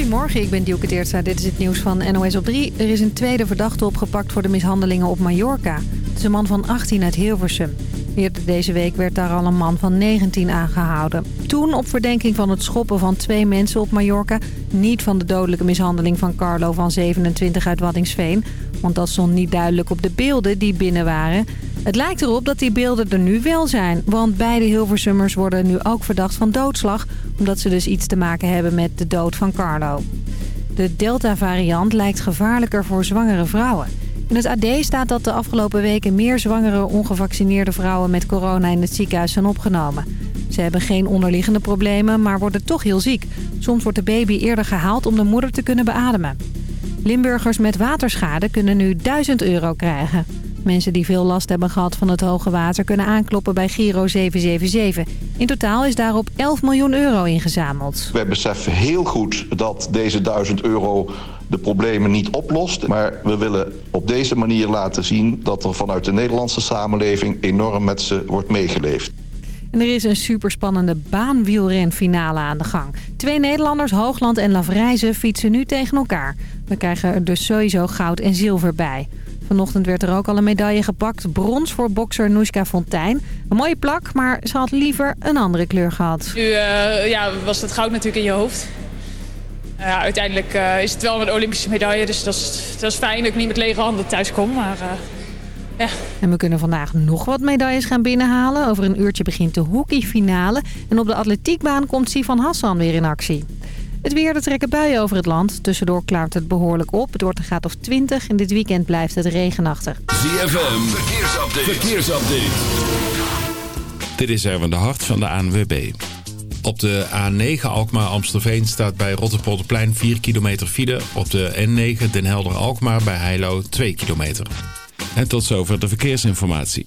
Goedemorgen, ik ben Dielke Teertstra. Dit is het nieuws van NOS op 3. Er is een tweede verdachte opgepakt voor de mishandelingen op Mallorca. Het is een man van 18 uit Hilversum. Eerder deze week werd daar al een man van 19 aangehouden. Toen op verdenking van het schoppen van twee mensen op Mallorca... niet van de dodelijke mishandeling van Carlo van 27 uit Waddingsveen. Want dat stond niet duidelijk op de beelden die binnen waren... Het lijkt erop dat die beelden er nu wel zijn. Want beide Hilversummers worden nu ook verdacht van doodslag. Omdat ze dus iets te maken hebben met de dood van Carlo. De Delta-variant lijkt gevaarlijker voor zwangere vrouwen. In het AD staat dat de afgelopen weken meer zwangere ongevaccineerde vrouwen met corona in het ziekenhuis zijn opgenomen. Ze hebben geen onderliggende problemen, maar worden toch heel ziek. Soms wordt de baby eerder gehaald om de moeder te kunnen beademen. Limburgers met waterschade kunnen nu 1000 euro krijgen. Mensen die veel last hebben gehad van het hoge water kunnen aankloppen bij Giro 777. In totaal is daarop 11 miljoen euro ingezameld. Wij beseffen heel goed dat deze 1000 euro de problemen niet oplost. Maar we willen op deze manier laten zien dat er vanuit de Nederlandse samenleving enorm met ze wordt meegeleefd. En er is een superspannende baanwielrenfinale aan de gang. Twee Nederlanders, Hoogland en Lavrijzen, fietsen nu tegen elkaar. We krijgen er dus sowieso goud en zilver bij. Vanochtend werd er ook al een medaille gepakt. Brons voor bokser Noeska Fontijn. Een mooie plak, maar ze had liever een andere kleur gehad. Nu uh, ja, was het goud natuurlijk in je hoofd. Uh, uiteindelijk uh, is het wel een Olympische medaille. Dus dat is, dat is fijn dat ik niet met lege handen thuis kom. Maar, ja. En we kunnen vandaag nog wat medailles gaan binnenhalen. Over een uurtje begint de hockeyfinale. En op de atletiekbaan komt Sivan Hassan weer in actie. Het weer, er trekken buien over het land. Tussendoor klaart het behoorlijk op. Het wordt een graad of 20 en dit weekend blijft het regenachtig. ZFM, verkeersupdate. verkeersupdate. Dit is Erwin de Hart van de ANWB. Op de A9 Alkmaar-Amstelveen staat bij Rotterpolderplein 4 kilometer file. Op de N9 Den Helder-Alkmaar bij Heilo 2 kilometer. En tot zover de verkeersinformatie.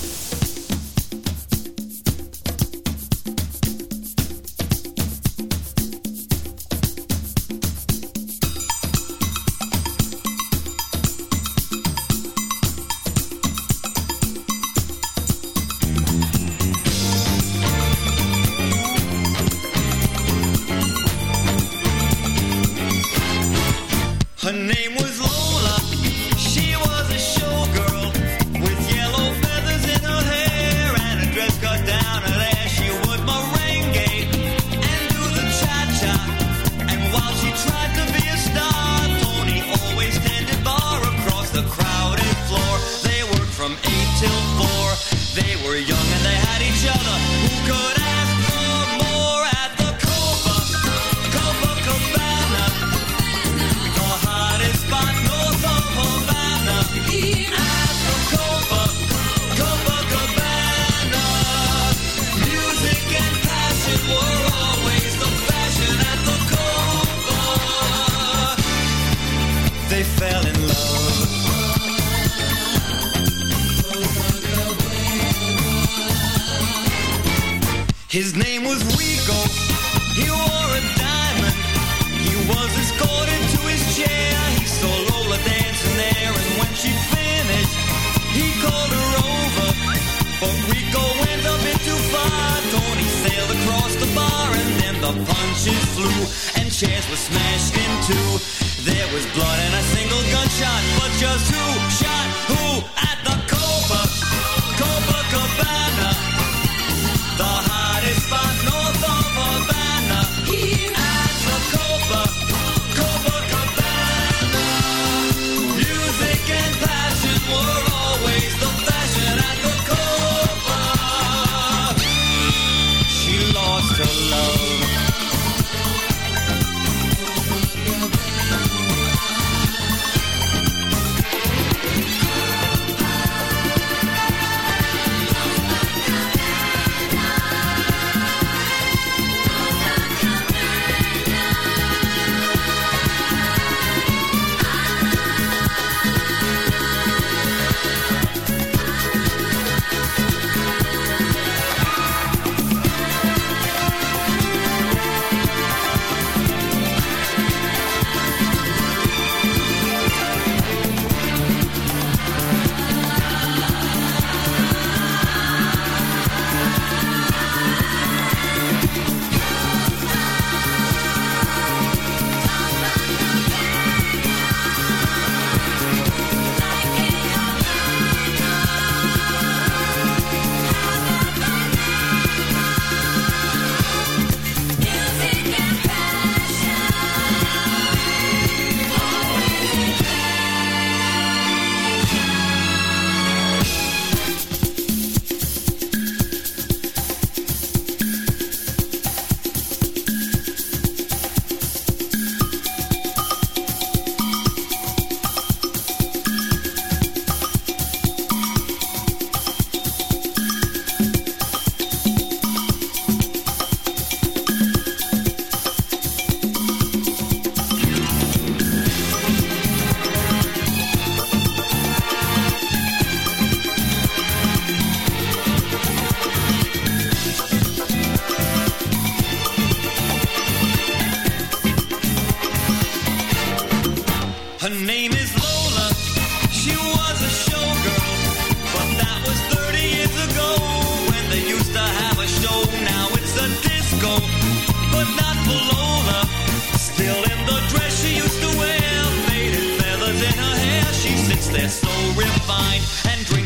Her name was Lola. Flew, and chairs were smashed in two. There was blood and a single gunshot. but just who shot who at the Copa, Copacabana? The hottest spot north of Havana. At the Copa, Copacabana. Music and passion were always the fashion at the Copa. She lost her love.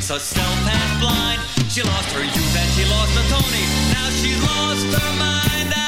Drinks herself half blind. She lost her youth and she lost her Tony. Now she's lost her mind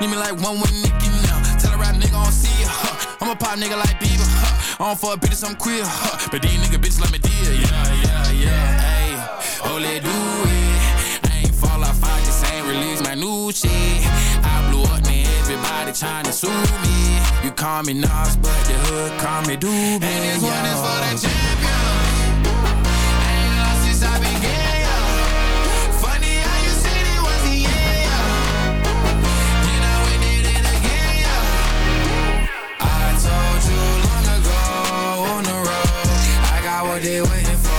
Need me like one with Nicky now. Tell a rap nigga I don't see ya. Huh. I'm a pop nigga like Bieber. Huh. I don't fuck bitches, I'm queer. Huh. But these nigga bitches like me dear. Yeah, yeah, yeah. Ayy, oh, let do it. I ain't fall off, I just ain't release my new shit. I blew up, man, everybody tryna sue me. You call me Nas, but the hood call me Doobie. And this one is for the champion. They waiting for.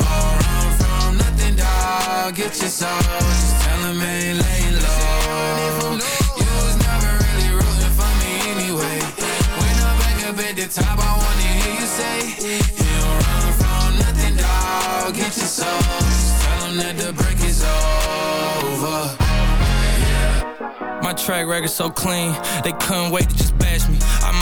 Run from nothing, dog. Get your soul. Just tell 'em ain't laying low. You was never really rooting for me anyway. When I'm back up at the top, I wanna hear you say, You don't run from nothing, dog. Get your soul. Just tell 'em that the break is over. My track record so clean, they couldn't wait to just bash me.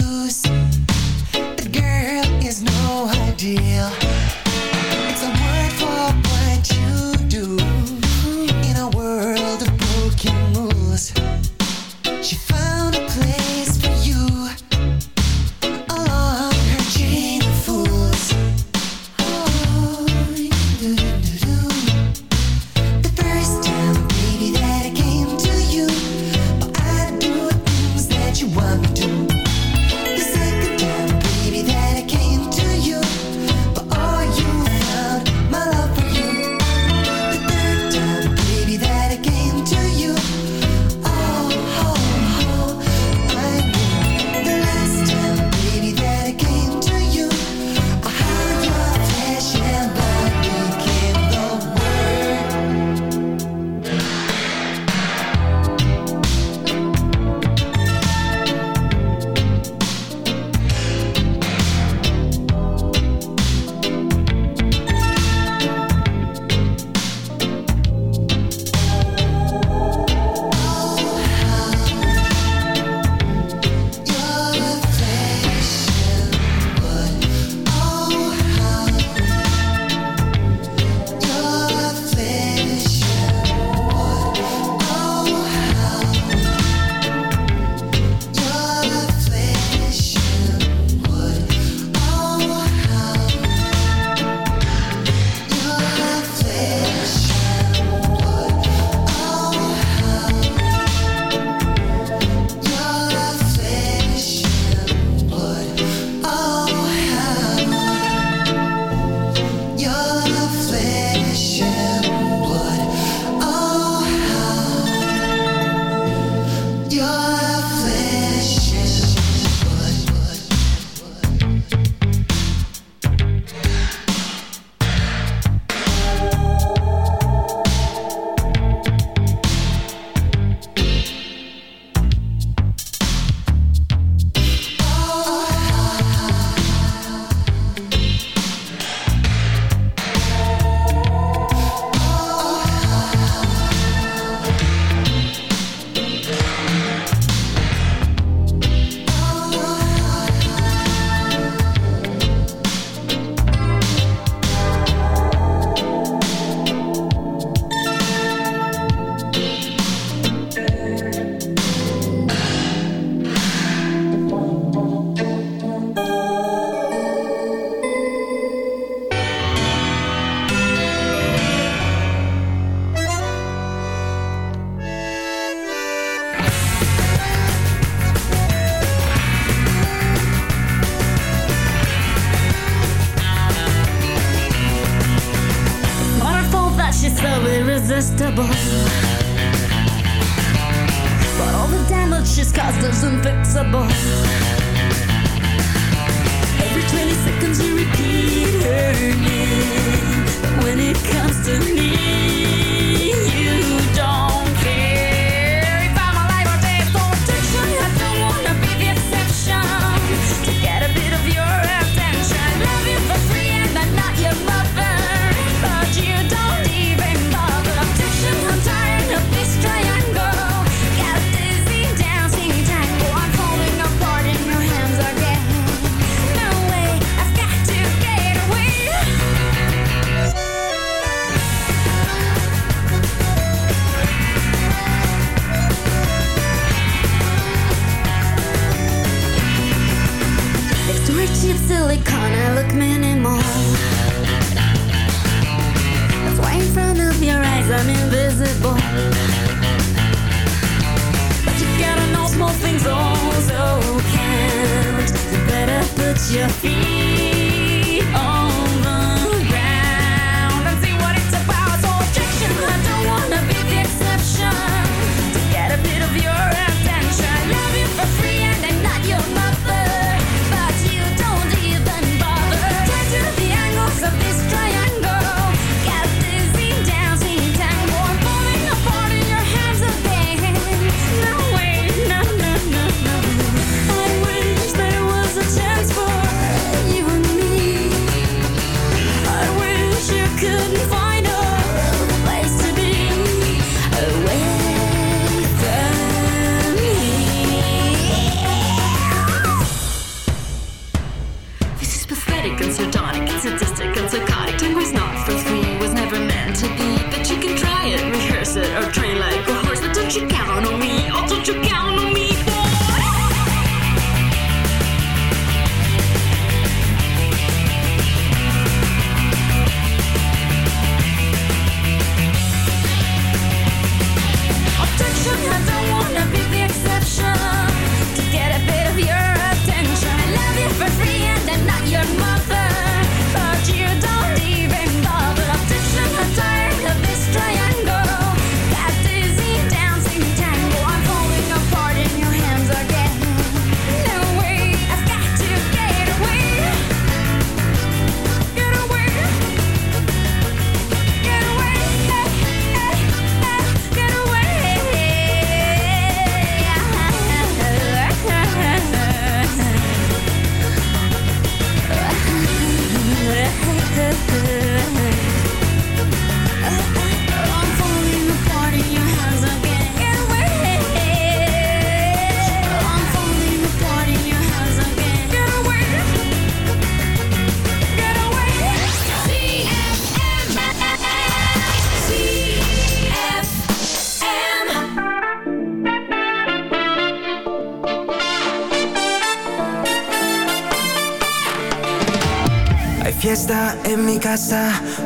you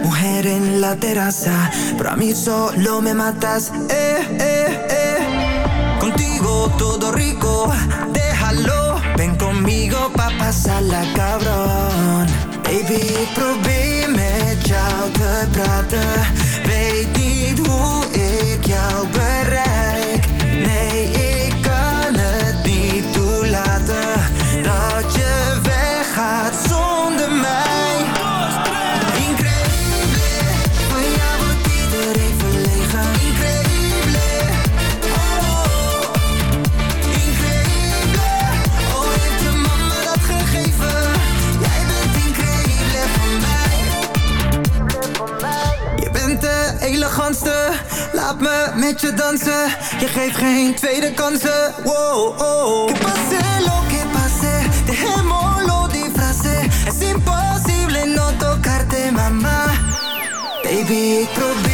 mujer en la terraza, pero a mí solo me matas, eh, eh, eh. Contigo todo rico, déjalo, ven conmigo pa' pasarla cabrón. Baby, ik probeer met jou te praten, weet niet hoe ik jou bereik. met je dansen. Je geeft geen tweede kansen. Wow, oh. Que pase lo que pase, dejémoslo disfrace. Es imposible no tocarte, mama. Baby, probeer.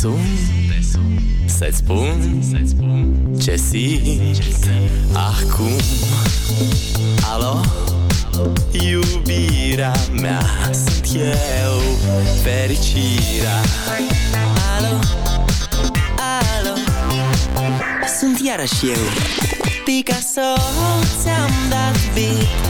sun, te sun. Să-ți spun, să spun ce simt, acum. Alo, iubirea mea Sunt eu, fericirea. Alo, alo? Sunt iarăși eu. Picasso, ți-am dat beat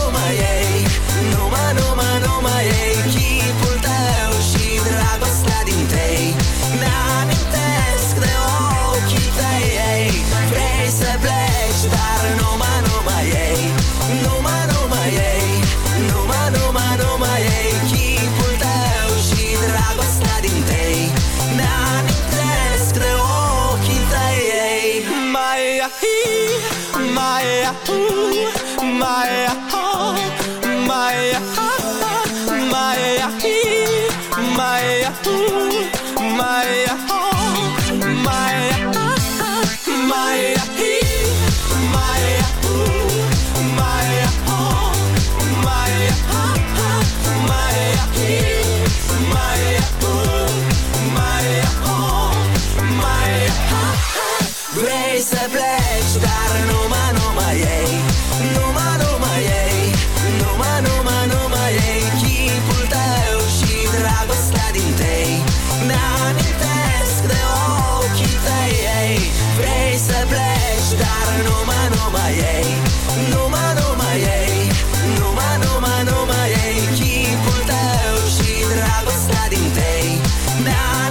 exciting day. Not.